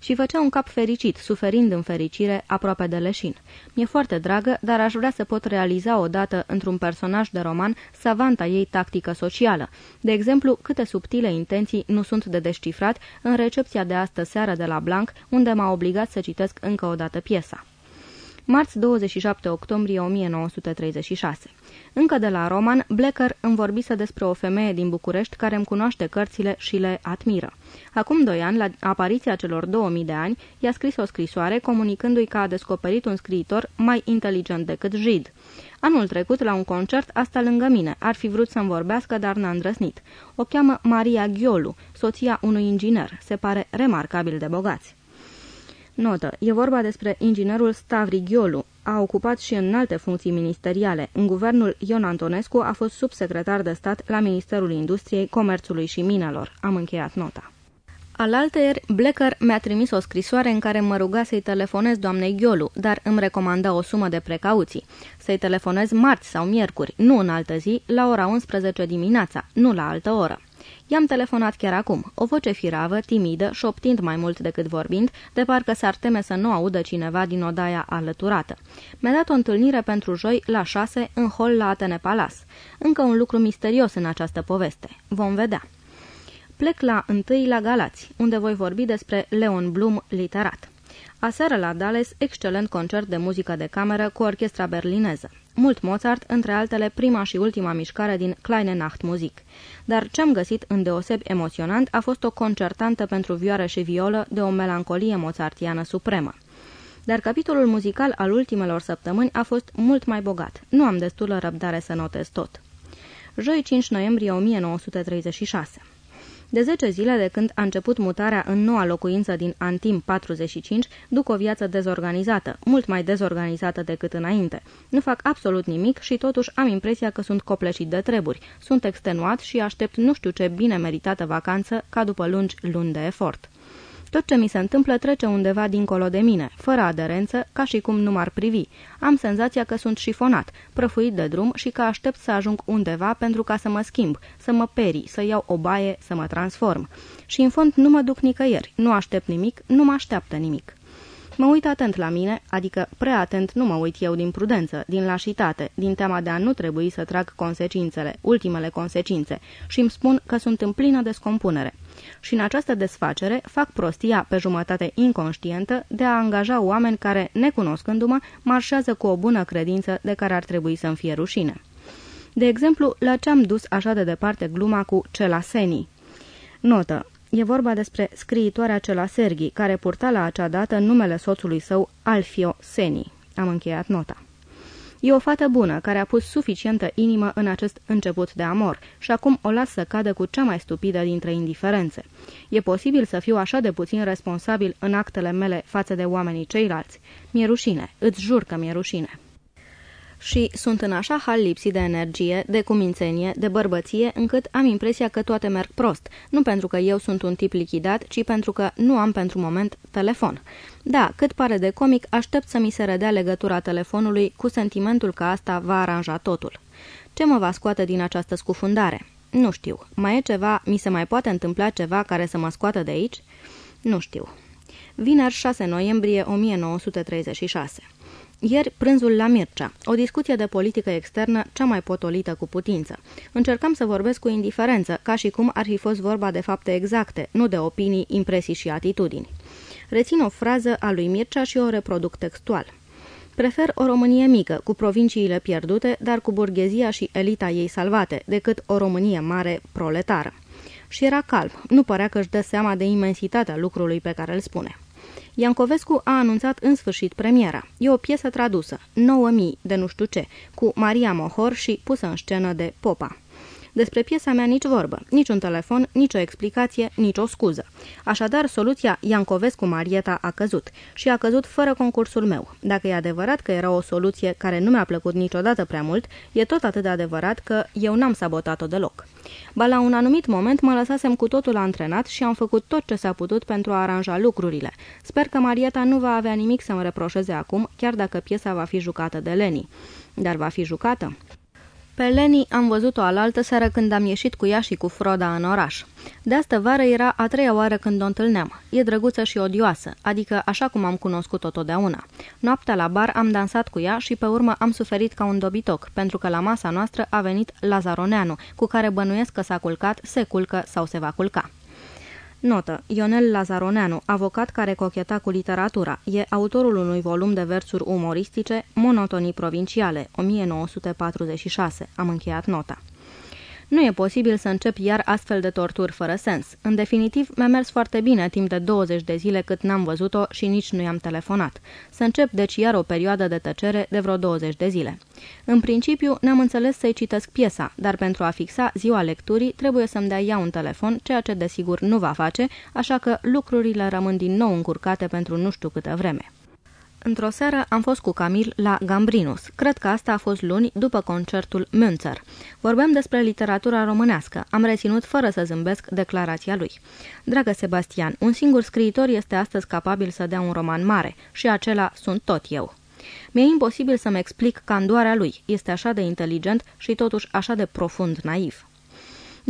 și făcea un cap fericit, suferind în fericire, aproape de leșin. Mi-e foarte dragă, dar aș vrea să pot realiza odată într-un personaj de roman savanta ei tactică socială. De exemplu, câte subtile intenții nu sunt de descifrat în recepția de astă seară de la Blanc, unde m-a obligat să citesc încă o dată piesa. Marți 27 octombrie 1936 încă de la Roman, Blecker îmi vorbise despre o femeie din București care îmi cunoaște cărțile și le admiră. Acum doi ani, la apariția celor 2000 de ani, i-a scris o scrisoare comunicându-i că a descoperit un scriitor mai inteligent decât Jid. Anul trecut, la un concert, asta lângă mine. Ar fi vrut să-mi vorbească, dar n-a îndrăsnit. O cheamă Maria Ghiolu, soția unui inginer. Se pare remarcabil de bogați. Notă. E vorba despre inginerul Stavri Ghiolu. A ocupat și în alte funcții ministeriale. În guvernul Ion Antonescu a fost subsecretar de stat la Ministerul Industriei, Comerțului și Minelor. Am încheiat nota. Alaltăieri, Blecker mi-a trimis o scrisoare în care mă ruga să-i telefonez doamnei Ghiolu, dar îmi recomanda o sumă de precauții. Să-i telefonez marți sau miercuri, nu în altă zi, la ora 11 dimineața, nu la altă oră. I-am telefonat chiar acum, o voce firavă, timidă, șoptind mai mult decât vorbind, de parcă s-ar teme să nu audă cineva din odaia alăturată. Mi-a dat o întâlnire pentru joi la șase în hol la Atene Palace. Încă un lucru misterios în această poveste. Vom vedea. Plec la întâi la Galați, unde voi vorbi despre Leon Blum, literat. Aseară la Dales, excelent concert de muzică de cameră cu orchestra berlineză. Mult Mozart, între altele prima și ultima mișcare din Kleine Nachtmusik. Dar ce-am găsit îndeoseb emoționant a fost o concertantă pentru vioară și violă de o melancolie mozartiană supremă. Dar capitolul muzical al ultimelor săptămâni a fost mult mai bogat. Nu am destulă răbdare să notez tot. Joi 5 noiembrie 1936 de 10 zile de când a început mutarea în noua locuință din Antim 45, duc o viață dezorganizată, mult mai dezorganizată decât înainte. Nu fac absolut nimic și totuși am impresia că sunt copleșit de treburi. Sunt extenuat și aștept nu știu ce bine meritată vacanță ca după lungi luni de efort. Tot ce mi se întâmplă trece undeva dincolo de mine, fără aderență, ca și cum nu m-ar privi. Am senzația că sunt șifonat, prăfuit de drum și că aștept să ajung undeva pentru ca să mă schimb, să mă peri, să iau o baie, să mă transform. Și în fond nu mă duc nicăieri, nu aștept nimic, nu mă așteaptă nimic. Mă uit atent la mine, adică prea atent nu mă uit eu din prudență, din lașitate, din teama de a nu trebui să trag consecințele, ultimele consecințe, și îmi spun că sunt în plină descompunere. Și în această desfacere fac prostia pe jumătate inconștientă de a angaja oameni care, necunoscându-mă, marșează cu o bună credință de care ar trebui să-mi fie rușine. De exemplu, la ce am dus așa de departe gluma cu celasenii. Notă. E vorba despre scriitoarea cela Serghi, care purta la acea dată numele soțului său Alfio Seni. Am încheiat nota. E o fată bună, care a pus suficientă inimă în acest început de amor și acum o las să cadă cu cea mai stupidă dintre indiferențe. E posibil să fiu așa de puțin responsabil în actele mele față de oamenii ceilalți. Mi-e rușine, îți jur că mi-e rușine și sunt în așa hal lipsit de energie, de cumințenie, de bărbăție, încât am impresia că toate merg prost, nu pentru că eu sunt un tip lichidat, ci pentru că nu am pentru moment telefon. Da, cât pare de comic, aștept să mi se redea legătura telefonului cu sentimentul că asta va aranja totul. Ce mă va scoate din această scufundare? Nu știu. Mai e ceva, mi se mai poate întâmpla ceva care să mă scoată de aici? Nu știu. Vineri 6 noiembrie 1936 ieri, prânzul la Mircea, o discuție de politică externă cea mai potolită cu putință. Încercam să vorbesc cu indiferență, ca și cum ar fi fost vorba de fapte exacte, nu de opinii, impresii și atitudini. Rețin o frază a lui Mircea și o reproduc textual. Prefer o Românie mică, cu provinciile pierdute, dar cu burghezia și elita ei salvate, decât o Românie mare, proletară. Și era calm, nu părea că își dă seama de imensitatea lucrului pe care îl spune. Iancovescu a anunțat în sfârșit premiera. E o piesă tradusă, 9000 de nu știu ce, cu Maria Mohor și pusă în scenă de Popa. Despre piesa mea nici vorbă, nici un telefon, nici o explicație, nici o scuză. Așadar, soluția Iancovescu-Marieta a căzut și a căzut fără concursul meu. Dacă e adevărat că era o soluție care nu mi-a plăcut niciodată prea mult, e tot atât de adevărat că eu n-am sabotat-o deloc. Ba la un anumit moment mă lăsasem cu totul antrenat și am făcut tot ce s-a putut pentru a aranja lucrurile. Sper că Marieta nu va avea nimic să-mi reproșeze acum, chiar dacă piesa va fi jucată de Leni. Dar va fi jucată? Pe Leni am văzut-o alaltă seară când am ieșit cu ea și cu Froda în oraș. De astă vară era a treia oară când o întâlneam. E drăguță și odioasă, adică așa cum am cunoscut-o totdeauna. Noaptea la bar am dansat cu ea și pe urmă am suferit ca un dobitoc, pentru că la masa noastră a venit Lazaroneanu, cu care bănuiesc că s-a culcat, se culcă sau se va culca. Notă. Ionel Lazaroneanu, avocat care cocheta cu literatura, e autorul unui volum de versuri umoristice, Monotonii provinciale, 1946. Am încheiat nota. Nu e posibil să încep iar astfel de torturi fără sens. În definitiv, mi-a mers foarte bine timp de 20 de zile cât n-am văzut-o și nici nu i-am telefonat. Să încep deci iar o perioadă de tăcere de vreo 20 de zile. În principiu, ne-am înțeles să-i citesc piesa, dar pentru a fixa ziua lecturii trebuie să-mi dea ea un telefon, ceea ce desigur nu va face, așa că lucrurile rămân din nou încurcate pentru nu știu câtă vreme. Într-o seară am fost cu Camil la Gambrinus. Cred că asta a fost luni, după concertul Münzer. Vorbeam despre literatura românească. Am reținut fără să zâmbesc declarația lui. Dragă Sebastian, un singur scriitor este astăzi capabil să dea un roman mare și acela sunt tot eu. Mi-e imposibil să-mi explic candoarea lui. Este așa de inteligent și totuși așa de profund naiv.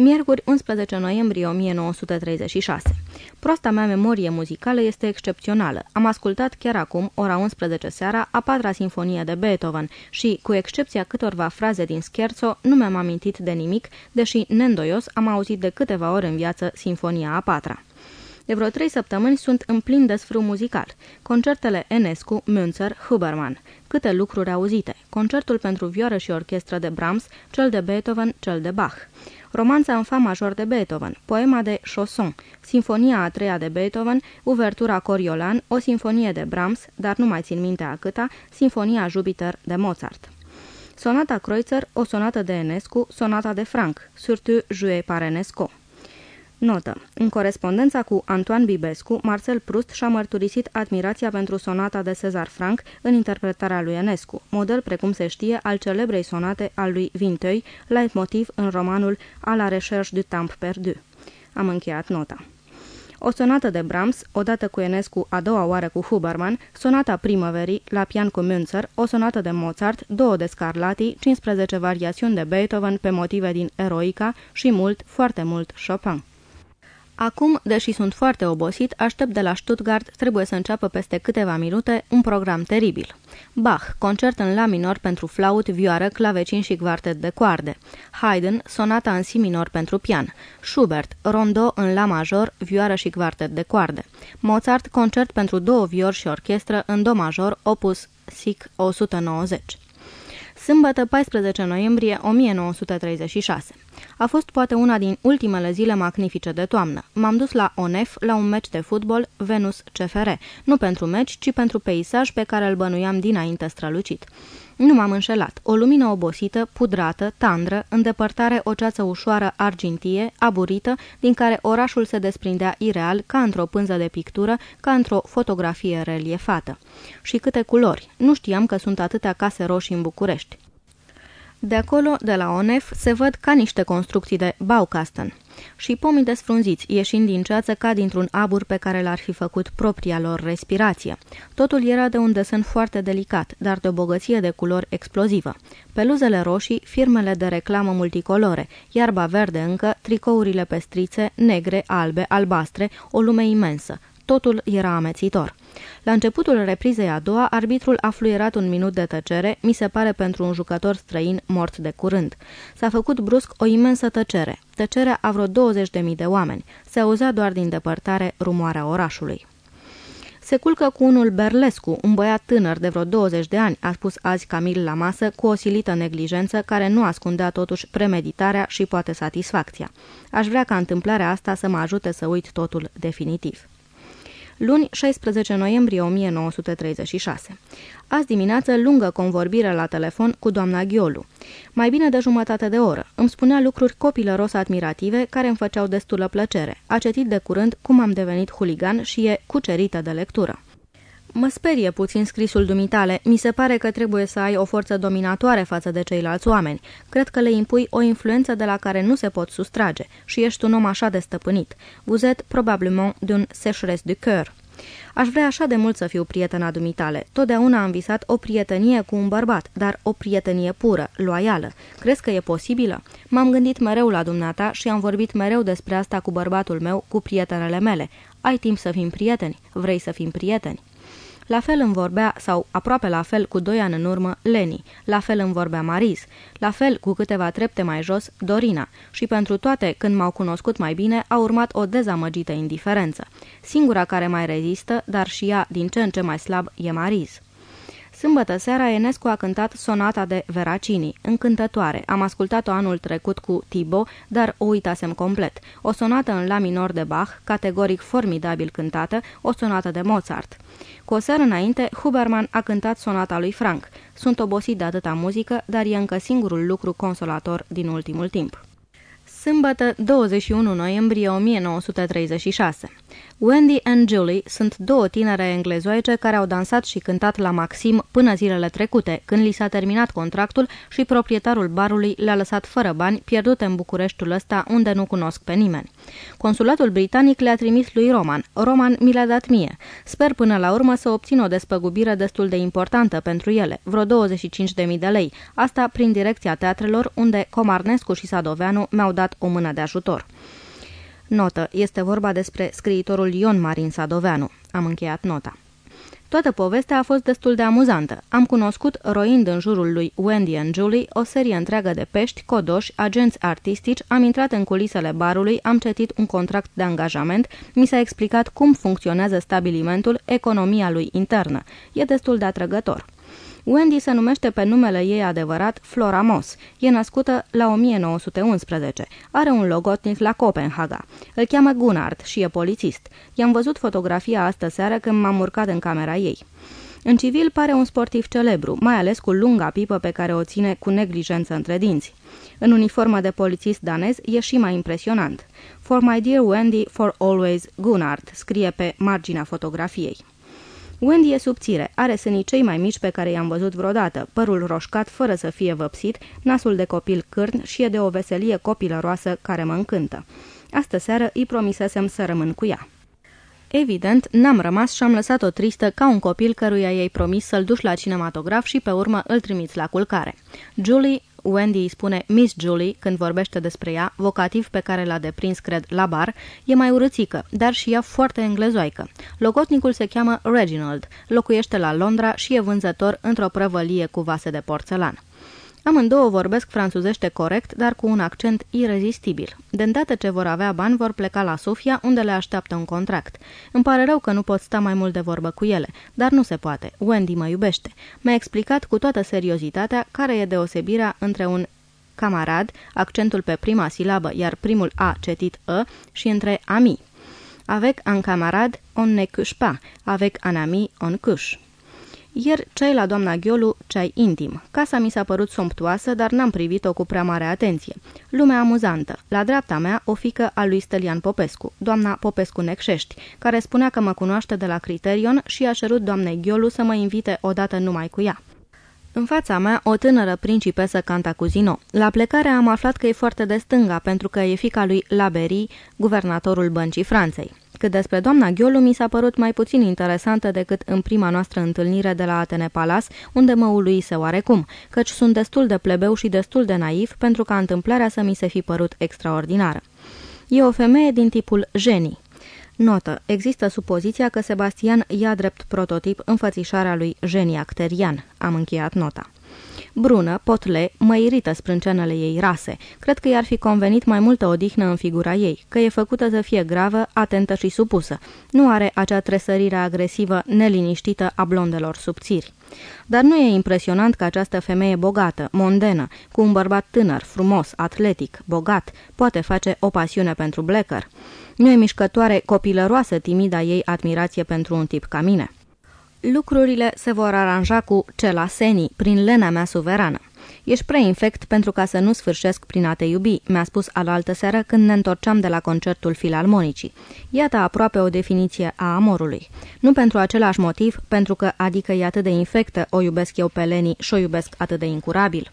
Miercuri 11 noiembrie 1936. Proasta mea memorie muzicală este excepțională. Am ascultat chiar acum, ora 11 seara, a patra sinfonie de Beethoven și, cu excepția câtorva fraze din scherzo, nu mi-am amintit de nimic, deși, neîndoios, am auzit de câteva ori în viață sinfonia a patra. De vreo trei săptămâni sunt în plin desfrâu muzical. Concertele Enescu, Münzer, Huberman. Câte lucruri auzite. Concertul pentru vioară și orchestră de Brahms, cel de Beethoven, cel de Bach romanța în fa major de Beethoven, poema de Chausson, sinfonia a treia de Beethoven, uvertura Coriolan, o sinfonie de Brahms, dar nu mai țin minte a câta, sinfonia Jupiter de Mozart. Sonata Kreutzer, o sonată de Enescu, sonata de Frank, surtout joué par Enescu. Notă. În corespondența cu Antoine Bibescu, Marcel Proust și-a mărturisit admirația pentru sonata de Cezar Frank în interpretarea lui Enescu, model, precum se știe, al celebrei sonate al lui Vinteuil, leitmotiv în romanul A la recherche du temps perdu. Am încheiat nota. o sonată de Brahms, odată cu Enescu a doua oară cu Huberman, sonata primăverii, la pian cu Münzer, o sonată de Mozart, două de Scarlatti, 15 variațiuni de Beethoven pe motive din Eroica și mult, foarte mult Chopin. Acum, deși sunt foarte obosit, aștept de la Stuttgart, trebuie să înceapă peste câteva minute, un program teribil. Bach, concert în la minor pentru flaut, vioară, clavecin și quartet de coarde. Haydn, sonata în si minor pentru pian. Schubert, rondo în la major, vioară și quartet de coarde. Mozart, concert pentru două viori și orchestră în do major, opus SIC 190. Sâmbătă 14 noiembrie 1936. A fost poate una din ultimele zile magnifice de toamnă. M-am dus la ONEF la un meci de fotbal Venus-CFR, nu pentru meci, ci pentru peisaj pe care îl bănuiam dinainte strălucit. Nu m-am înșelat. O lumină obosită, pudrată, tandră, îndepărtare o ceață ușoară argintie, aburită, din care orașul se desprindea ireal, ca într-o pânză de pictură, ca într-o fotografie reliefată. Și câte culori! Nu știam că sunt atâtea case roșii în București. De acolo, de la ONEF, se văd ca niște construcții de Baukasten și pomii desfrunziți, ieșind din ceață ca dintr-un abur pe care l-ar fi făcut propria lor respirație. Totul era de un desen foarte delicat, dar de o bogăție de culori explozivă. Peluzele roșii, firmele de reclamă multicolore, iarba verde încă, tricourile pestrițe, negre, albe, albastre, o lume imensă. Totul era amețitor. La începutul reprizei a doua, arbitrul a fluierat un minut de tăcere, mi se pare pentru un jucător străin mort de curând. S-a făcut brusc o imensă tăcere. Tăcerea a vreo 20.000 de oameni. Se auzea doar din depărtare rumoarea orașului. Se culcă cu unul Berlescu, un băiat tânăr de vreo 20 de ani, a spus azi Camil la masă, cu o silită neglijență care nu ascundea totuși premeditarea și poate satisfacția. Aș vrea ca întâmplarea asta să mă ajute să uit totul definitiv luni 16 noiembrie 1936. Azi dimineață, lungă convorbire la telefon cu doamna Ghiolu. Mai bine de jumătate de oră. Îmi spunea lucruri copilăros admirative care îmi făceau destulă plăcere. A citit de curând cum am devenit huligan și e cucerită de lectură. Mă sperie puțin scrisul dumitale. Mi se pare că trebuie să ai o forță dominatoare față de ceilalți oameni. Cred că le impui o influență de la care nu se pot sustrage și ești un om așa de stăpânit. Vous êtes probablement d'un sécheresse de cœur. Aș vrea așa de mult să fiu prietena dumitale. Totdeauna am visat o prietenie cu un bărbat, dar o prietenie pură, loială. Crezi că e posibilă? M-am gândit mereu la dumneata și am vorbit mereu despre asta cu bărbatul meu, cu prietenele mele. Ai timp să fim prieteni? Vrei să fim prieteni? La fel îmi vorbea, sau aproape la fel cu doi ani în urmă, Leni, la fel îmi vorbea Maris, la fel cu câteva trepte mai jos, Dorina, și pentru toate, când m-au cunoscut mai bine, a urmat o dezamăgită indiferență. Singura care mai rezistă, dar și ea din ce în ce mai slab, e Maris. Sâmbătă seara, Enescu a cântat sonata de Veracini, încântătoare. Am ascultat-o anul trecut cu Tibo, dar o uitasem complet. O sonată în la minor de Bach, categoric formidabil cântată, o sonată de Mozart. Cu o seară înainte, Huberman a cântat sonata lui Frank. Sunt obosit de atâta muzică, dar e încă singurul lucru consolator din ultimul timp. Sâmbătă, 21 noiembrie 1936. Wendy and Julie sunt două tinere englezoice care au dansat și cântat la Maxim până zilele trecute, când li s-a terminat contractul și proprietarul barului le-a lăsat fără bani, pierdute în Bucureștiul ăsta unde nu cunosc pe nimeni. Consulatul britanic le-a trimis lui Roman. Roman mi l-a dat mie. Sper până la urmă să obțin o despăgubire destul de importantă pentru ele, vreo 25.000 de lei, asta prin direcția teatrelor unde Comarnescu și Sadoveanu mi-au dat o mână de ajutor. Notă. Este vorba despre scriitorul Ion Marin Sadoveanu. Am încheiat nota. Toată povestea a fost destul de amuzantă. Am cunoscut, roind în jurul lui Wendy and Julie, o serie întreagă de pești, codoși, agenți artistici, am intrat în culisele barului, am citit un contract de angajament, mi s-a explicat cum funcționează stabilimentul, economia lui internă. E destul de atrăgător. Wendy se numește pe numele ei adevărat Flora Moss. E născută la 1911. Are un logotnic la Copenhaga. Îl cheamă Gunnar și e polițist. I-am văzut fotografia astă seară când m-am urcat în camera ei. În civil pare un sportiv celebru, mai ales cu lunga pipă pe care o ține cu neglijență între dinți. În uniformă de polițist danez e și mai impresionant. For my dear Wendy, for always Gunnard, scrie pe marginea fotografiei. Wendy e subțire, are sânii cei mai mici pe care i-am văzut vreodată, părul roșcat fără să fie văpsit, nasul de copil cârn și e de o veselie copilăroasă care mă încântă. Astă seară îi promisesem să rămân cu ea. Evident, n-am rămas și am lăsat-o tristă ca un copil căruia ei promis să-l duci la cinematograf și pe urmă îl trimiți la culcare. Julie Wendy îi spune Miss Julie când vorbește despre ea, vocativ pe care l-a deprins, cred, la bar, e mai urâțică, dar și ea foarte englezoaică. Logotnicul se cheamă Reginald, locuiește la Londra și e vânzător într-o prăvălie cu vase de porțelan. Amândouă vorbesc franțuzește corect, dar cu un accent irezistibil. De îndată ce vor avea bani, vor pleca la Sofia, unde le așteaptă un contract. Îmi pare rău că nu pot sta mai mult de vorbă cu ele, dar nu se poate. Wendy mă iubește. Mi-a explicat cu toată seriozitatea care e deosebirea între un camarad, accentul pe prima silabă, iar primul A cetit E, și între ami. Avec un camarade, on ne couche pas. Avec un ami, on couche. Ieri, ceai la doamna Ghiolu, ceai intim. Casa mi s-a părut somptuoasă, dar n-am privit-o cu prea mare atenție. Lumea amuzantă. La dreapta mea, o fică a lui Stelian Popescu, doamna Popescu Necșești, care spunea că mă cunoaște de la Criterion și a cerut doamnei Ghiolu să mă invite odată numai cu ea. În fața mea, o tânără principesă Cantacuzino. La plecare am aflat că e foarte de stânga, pentru că e fica lui Laberi, guvernatorul Băncii Franței. Cât despre doamna Ghiolu, mi s-a părut mai puțin interesantă decât în prima noastră întâlnire de la Atene Palace, unde mă uluise oarecum, căci sunt destul de plebeu și destul de naiv pentru ca întâmplarea să mi se fi părut extraordinară. E o femeie din tipul genii. Notă. Există supoziția că Sebastian ia drept prototip înfățișarea lui genii acterian. Am încheiat nota. Brună, potle, mă irită sprâncenele ei rase. Cred că i-ar fi convenit mai multă odihnă în figura ei, că e făcută să fie gravă, atentă și supusă. Nu are acea tresărire agresivă, neliniștită a blondelor subțiri. Dar nu e impresionant că această femeie bogată, mondenă, cu un bărbat tânăr, frumos, atletic, bogat, poate face o pasiune pentru Blecker. Nu e mișcătoare, copilăroasă, timida ei admirație pentru un tip ca mine. Lucrurile se vor aranja cu seni, prin lena mea suverană. Ești preinfect pentru ca să nu sfârșesc prin a te iubi, mi-a spus alaltă seară când ne întorceam de la concertul filarmonicii. Iată aproape o definiție a amorului. Nu pentru același motiv, pentru că adică e atât de infectă, o iubesc eu pe Leni și o iubesc atât de incurabil.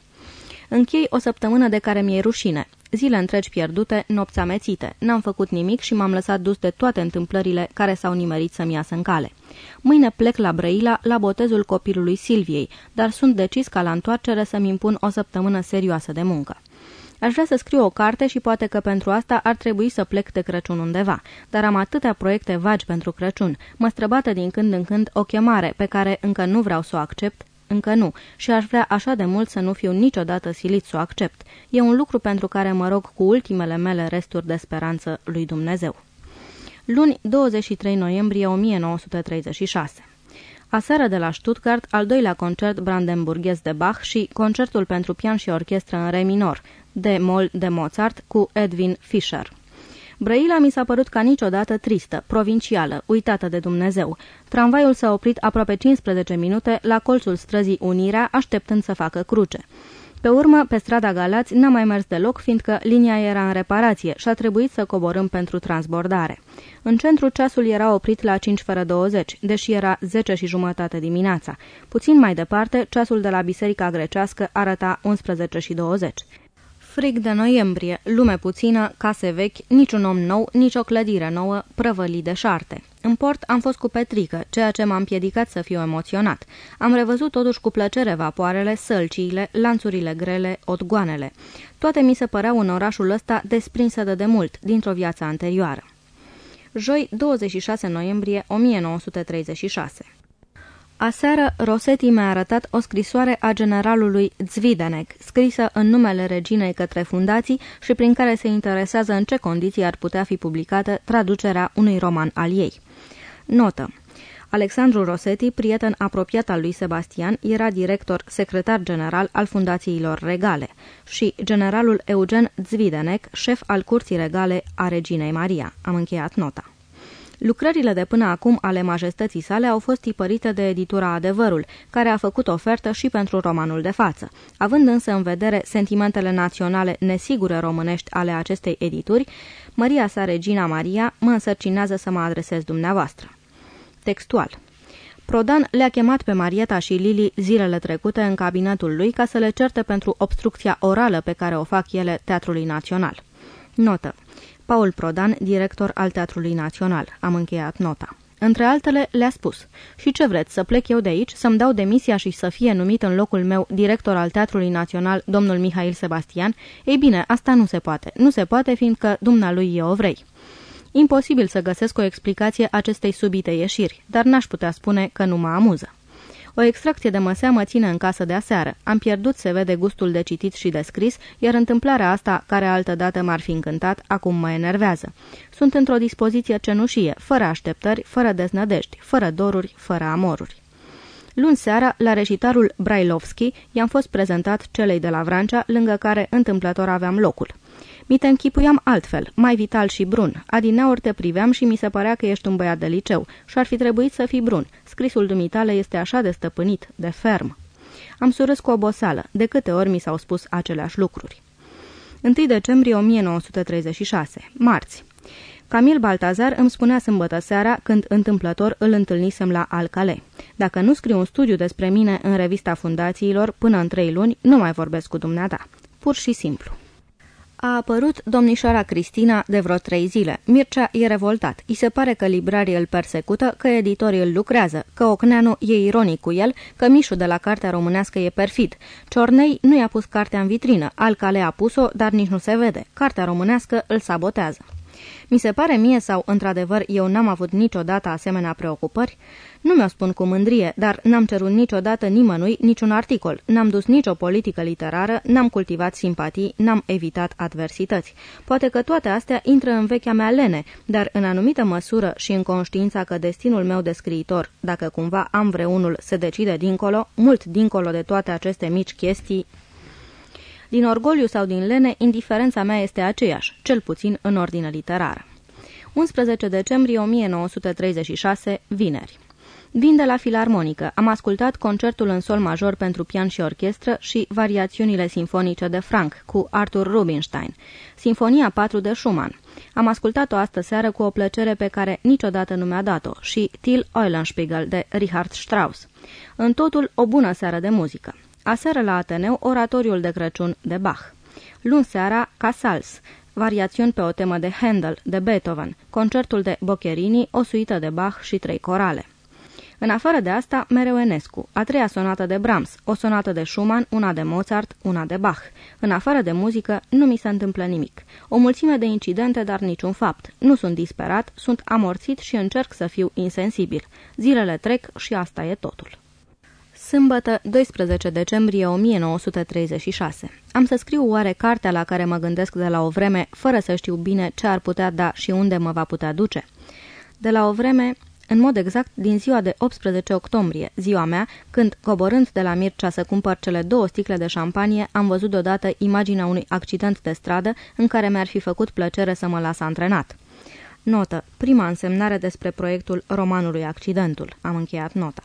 Închei o săptămână de care mi-e rușine. Zile întregi pierdute, nopți amețite. N-am făcut nimic și m-am lăsat dus de toate întâmplările care s-au nimerit să-mi iasă în cale. Mâine plec la Brăila la botezul copilului Silviei, dar sunt decis ca la întoarcere să-mi impun o săptămână serioasă de muncă. Aș vrea să scriu o carte și poate că pentru asta ar trebui să plec de Crăciun undeva, dar am atâtea proiecte vagi pentru Crăciun, mă străbată din când în când o chemare pe care încă nu vreau să o accept, încă nu, și aș vrea așa de mult să nu fiu niciodată silit să o accept. E un lucru pentru care mă rog cu ultimele mele resturi de speranță lui Dumnezeu. Luni, 23 noiembrie 1936 Aseară de la Stuttgart, al doilea concert brandenburghez de Bach și concertul pentru pian și orchestră în re minor, de Moll de Mozart, cu Edwin Fischer. Brăila mi s-a părut ca niciodată tristă, provincială, uitată de Dumnezeu. Tramvaiul s-a oprit aproape 15 minute la colțul străzii Unirea, așteptând să facă cruce. Pe urmă, pe strada Galați n-a mai mers deloc, fiindcă linia era în reparație și a trebuit să coborâm pentru transbordare. În centru ceasul era oprit la 5 fără 20, deși era 10 și jumătate dimineața. Puțin mai departe, ceasul de la biserica grecească arăta 11 și 20. Frig de noiembrie, lume puțină, case vechi, niciun om nou, nici o clădire nouă, prăvălii de șarte. În port am fost cu Petrică, ceea ce m-a împiedicat să fiu emoționat. Am revăzut totuși cu plăcere vapoarele, sălciile, lanțurile grele, otgoanele. Toate mi se păreau în orașul ăsta desprinsă de demult, dintr-o viață anterioară. Joi, 26 noiembrie 1936 Aseară, Rosetti mi-a arătat o scrisoare a generalului Zvidenec, scrisă în numele reginei către fundații și prin care se interesează în ce condiții ar putea fi publicată traducerea unui roman al ei. Notă. Alexandru Rosetti, prieten apropiat al lui Sebastian, era director secretar general al fundațiilor regale și generalul Eugen Zvidenec, șef al curții regale a reginei Maria. Am încheiat nota. Lucrările de până acum ale majestății sale au fost tipărite de editura Adevărul, care a făcut ofertă și pentru romanul de față. Având însă în vedere sentimentele naționale nesigure românești ale acestei edituri, Maria sa Regina Maria mă însărcinează să mă adresez dumneavoastră. Textual Prodan le-a chemat pe Marieta și Lili zilele trecute în cabinetul lui ca să le certe pentru obstrucția orală pe care o fac ele Teatrului Național. Notă Paul Prodan, director al Teatrului Național. Am încheiat nota. Între altele, le-a spus, și ce vreți, să plec eu de aici, să-mi dau demisia și să fie numit în locul meu director al Teatrului Național, domnul Mihail Sebastian? Ei bine, asta nu se poate. Nu se poate, fiindcă dumnealui e ovrei. Imposibil să găsesc o explicație acestei subite ieșiri, dar n-aș putea spune că nu mă amuză. O extracție de măsea mă ține în casă de aseară. Am pierdut, se vede, gustul de citit și de scris, iar întâmplarea asta, care altădată m-ar fi încântat, acum mă enervează. Sunt într-o dispoziție cenușie, fără așteptări, fără deznădejdi, fără doruri, fără amoruri. Luni seara, la reșitarul Brailovski, i-am fost prezentat celei de la Vrancea, lângă care întâmplător aveam locul. Mi te închipuiam altfel, mai vital și brun. Adineaori te priveam și mi se părea că ești un băiat de liceu și ar fi trebuit să fii brun. Scrisul dumitale este așa de stăpânit, de ferm. Am surâs cu oboseală, de câte ori mi s-au spus aceleași lucruri. 1 decembrie 1936, marți. Camil Baltazar îmi spunea sâmbătă seara, când întâmplător îl întâlnisem la Alcale. Dacă nu scriu un studiu despre mine în revista fundațiilor până în trei luni, nu mai vorbesc cu dumneata. Pur și simplu. A apărut domnișoara Cristina de vreo trei zile. Mircea e revoltat. I se pare că librarii îl persecută, că editorii îl lucrează, că Ocneanu e ironic cu el, că Mișu de la cartea românească e perfid. Ciornei nu i-a pus cartea în vitrină, Alcale a pus-o, dar nici nu se vede. Cartea românească îl sabotează. Mi se pare mie sau, într-adevăr, eu n-am avut niciodată asemenea preocupări? Nu mi-o spun cu mândrie, dar n-am cerut niciodată nimănui niciun articol, n-am dus nicio politică literară, n-am cultivat simpatii, n-am evitat adversități. Poate că toate astea intră în vechea mea lene, dar în anumită măsură și în conștiința că destinul meu de scriitor, dacă cumva am vreunul, se decide dincolo, mult dincolo de toate aceste mici chestii, din orgoliu sau din lene, indiferența mea este aceeași, cel puțin în ordine literară. 11 decembrie 1936, vineri. Vin de la filarmonică. Am ascultat concertul în sol major pentru pian și orchestră și variațiunile sinfonice de Frank cu Arthur Rubinstein. Sinfonia 4 de Schumann. Am ascultat-o astă seară cu o plăcere pe care niciodată nu mi-a dat-o și Till Eulenspiegel de Richard Strauss. În totul, o bună seară de muzică. Aseară la Ateneu, oratoriul de Crăciun de Bach. Luni seara, Casals, variațiuni pe o temă de Handel, de Beethoven, concertul de Boccherini, o suită de Bach și trei corale. În afară de asta, mereu Enescu, a treia sonată de Brahms, o sonată de Schumann, una de Mozart, una de Bach. În afară de muzică, nu mi se întâmplă nimic. O mulțime de incidente, dar niciun fapt. Nu sunt disperat, sunt amorțit și încerc să fiu insensibil. Zilele trec și asta e totul. Sâmbătă, 12 decembrie 1936. Am să scriu oare cartea la care mă gândesc de la o vreme, fără să știu bine ce ar putea da și unde mă va putea duce? De la o vreme, în mod exact din ziua de 18 octombrie, ziua mea, când, coborând de la Mircea să cumpăr cele două sticle de șampanie, am văzut deodată imaginea unui accident de stradă în care mi-ar fi făcut plăcere să mă las antrenat. Notă. Prima însemnare despre proiectul romanului Accidentul. Am încheiat nota.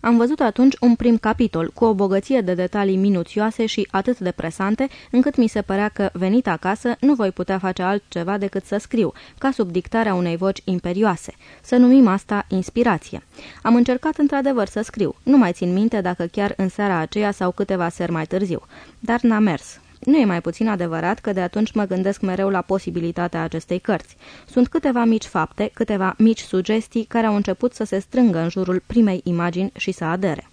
Am văzut atunci un prim capitol, cu o bogăție de detalii minuțioase și atât de presante, încât mi se părea că, venit acasă, nu voi putea face altceva decât să scriu, ca sub dictarea unei voci imperioase. Să numim asta inspirație. Am încercat într-adevăr să scriu, nu mai țin minte dacă chiar în seara aceea sau câteva seri mai târziu, dar n-a mers. Nu e mai puțin adevărat că de atunci mă gândesc mereu la posibilitatea acestei cărți. Sunt câteva mici fapte, câteva mici sugestii care au început să se strângă în jurul primei imagini și să adere.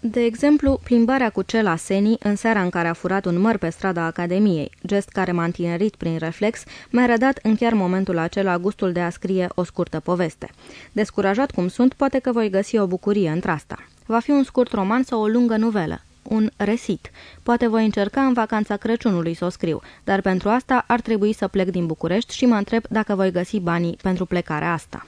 De exemplu, plimbarea cu cel a Seni în seara în care a furat un măr pe strada Academiei, gest care m-a întinerit prin reflex, mi-a rădat în chiar momentul acela gustul de a scrie o scurtă poveste. Descurajat cum sunt, poate că voi găsi o bucurie într-asta. Va fi un scurt roman sau o lungă novelă, un resit. Poate voi încerca în vacanța Crăciunului să o scriu, dar pentru asta ar trebui să plec din București și mă întreb dacă voi găsi banii pentru plecarea asta.